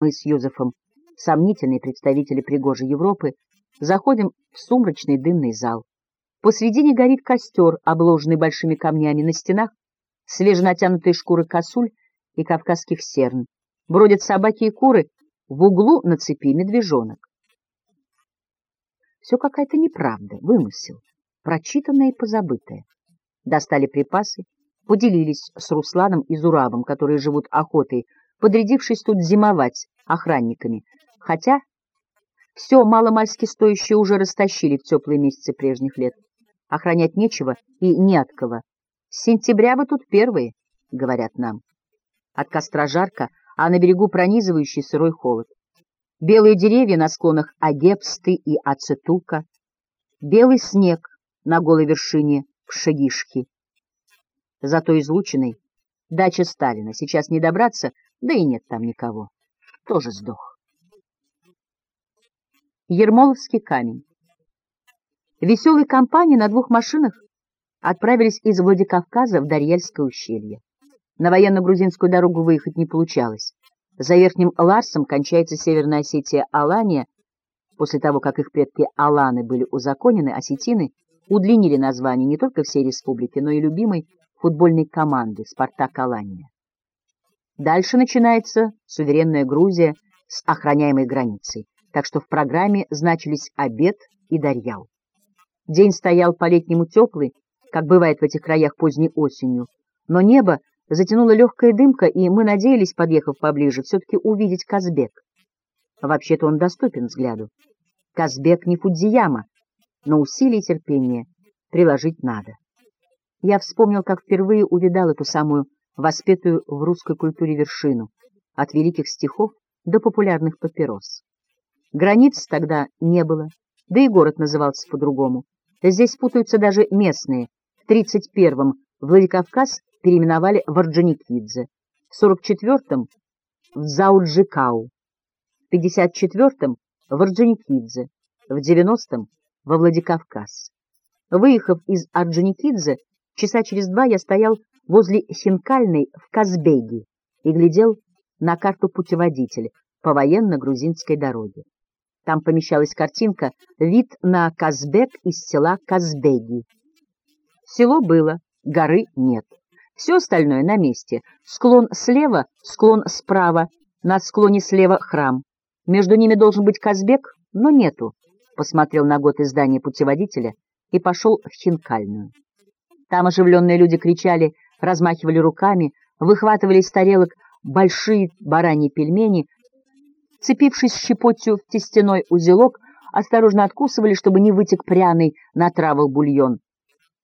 Мы с Юзефом, сомнительные представители пригожей Европы, заходим в сумрачный дымный зал. Посредине горит костер, обложенный большими камнями на стенах, свеженатянутые шкуры косуль и кавказских серн. Бродят собаки и куры, в углу на цепи медвежонок. Все какая-то неправда, вымысел, прочитанное и позабытое. Достали припасы, поделились с Русланом и Зуравом, которые живут охотой, подрядившись тут зимовать охранниками, хотя все маломальски стоящее уже растащили в теплые месяцы прежних лет. Охранять нечего и не от кого. С сентября вы тут первые, говорят нам. От костра жарко, а на берегу пронизывающий сырой холод. Белые деревья на склонах Агепсты и Ацетука, белый снег на голой вершине Пшегишки. Зато излученный дача Сталина. Сейчас не добраться, да и нет там никого. Тоже сдох. Ермоловский камень. Веселые компании на двух машинах отправились из Владикавказа в Дарьельское ущелье. На военно-грузинскую дорогу выехать не получалось. За Верхним Ларсом кончается Северная Осетия Алания. После того, как их предки Аланы были узаконены, осетины удлинили название не только всей республики, но и любимой футбольной команды «Спартак Алания». Дальше начинается суверенная Грузия с охраняемой границей, так что в программе значились обед и Дарьял. День стоял по-летнему теплый, как бывает в этих краях поздней осенью, но небо затянула легкая дымка, и мы надеялись, подъехав поближе, все-таки увидеть Казбек. Вообще-то он доступен взгляду. Казбек не Фудзияма, но усилий терпения приложить надо. Я вспомнил, как впервые увидал эту самую воспетую в русской культуре вершину, от великих стихов до популярных папирос. Границ тогда не было, да и город назывался по-другому. Здесь путаются даже местные. В 31-м Владикавказ переименовали в Орджоникидзе, в 44-м — в Зауджикау, в 54-м — в Орджоникидзе, в 90-м — во Владикавказ. Выехав из Орджоникидзе, часа через два я стоял возле Хинкальной в Казбеге и глядел на карту путеводителя по военно-грузинской дороге. Там помещалась картинка «Вид на Казбек из села Казбеги». Село было, горы нет. Все остальное на месте. Склон слева, склон справа, на склоне слева храм. Между ними должен быть Казбек, но нету. Посмотрел на год издания путеводителя и пошел в Хинкальную. Там оживленные люди кричали, размахивали руками, выхватывали из тарелок большие бараньи пельмени, цепившись щепотью в тестяной узелок, осторожно откусывали, чтобы не вытек пряный на травах бульон.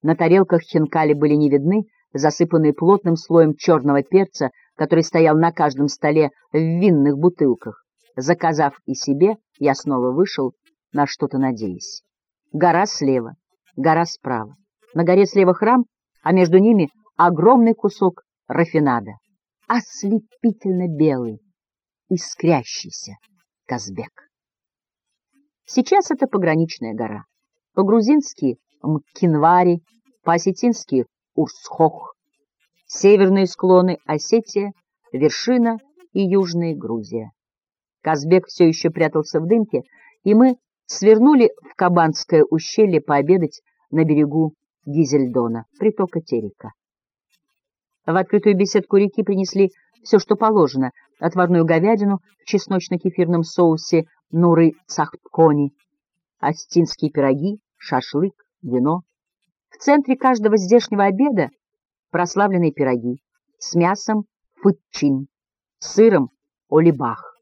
На тарелках хинкали были не видны, засыпанные плотным слоем черного перца, который стоял на каждом столе в винных бутылках. Заказав и себе, я снова вышел, на что-то надеясь. Гора слева, гора справа. На горе слева храм, а между ними огромный кусок рафинада. Ослепительно белый, искрящийся Казбек. Сейчас это пограничная гора. По-грузински — Мкинвари, по-осетински Урсхох, северные склоны Осетия, вершина и южная Грузия. Казбек все еще прятался в дымке, и мы свернули в Кабанское ущелье пообедать на берегу Гизельдона, притока Терека. В открытую беседку реки принесли все, что положено, отварную говядину в чесночно-кефирном соусе нуры цахткони, астинские пироги, шашлык, вино. В центре каждого здешнего обеда прославленные пироги с мясом фытчин, сыром олибах.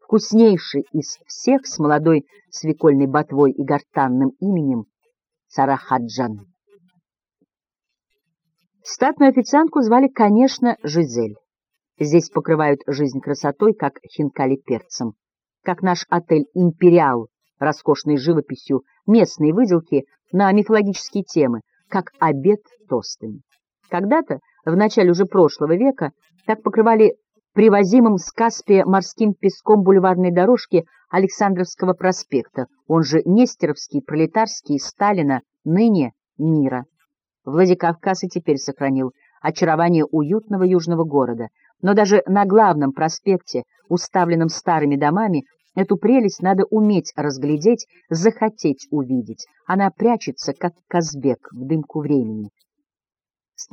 Вкуснейший из всех с молодой свекольной ботвой и гортанным именем Сарахаджан. Статную официантку звали, конечно, Жизель. Здесь покрывают жизнь красотой, как хинкали перцем. Как наш отель «Империал» роскошной живописью, местные выделки на мифологические темы, как обед тостами. Когда-то, в начале уже прошлого века, так покрывали привозимым с Каспия морским песком бульварной дорожки Александровского проспекта, он же Нестеровский, Пролетарский, Сталина, ныне мира. Владикавказ и теперь сохранил очарование уютного южного города, Но даже на главном проспекте, уставленном старыми домами, эту прелесть надо уметь разглядеть, захотеть увидеть. Она прячется, как Казбек, в дымку времени.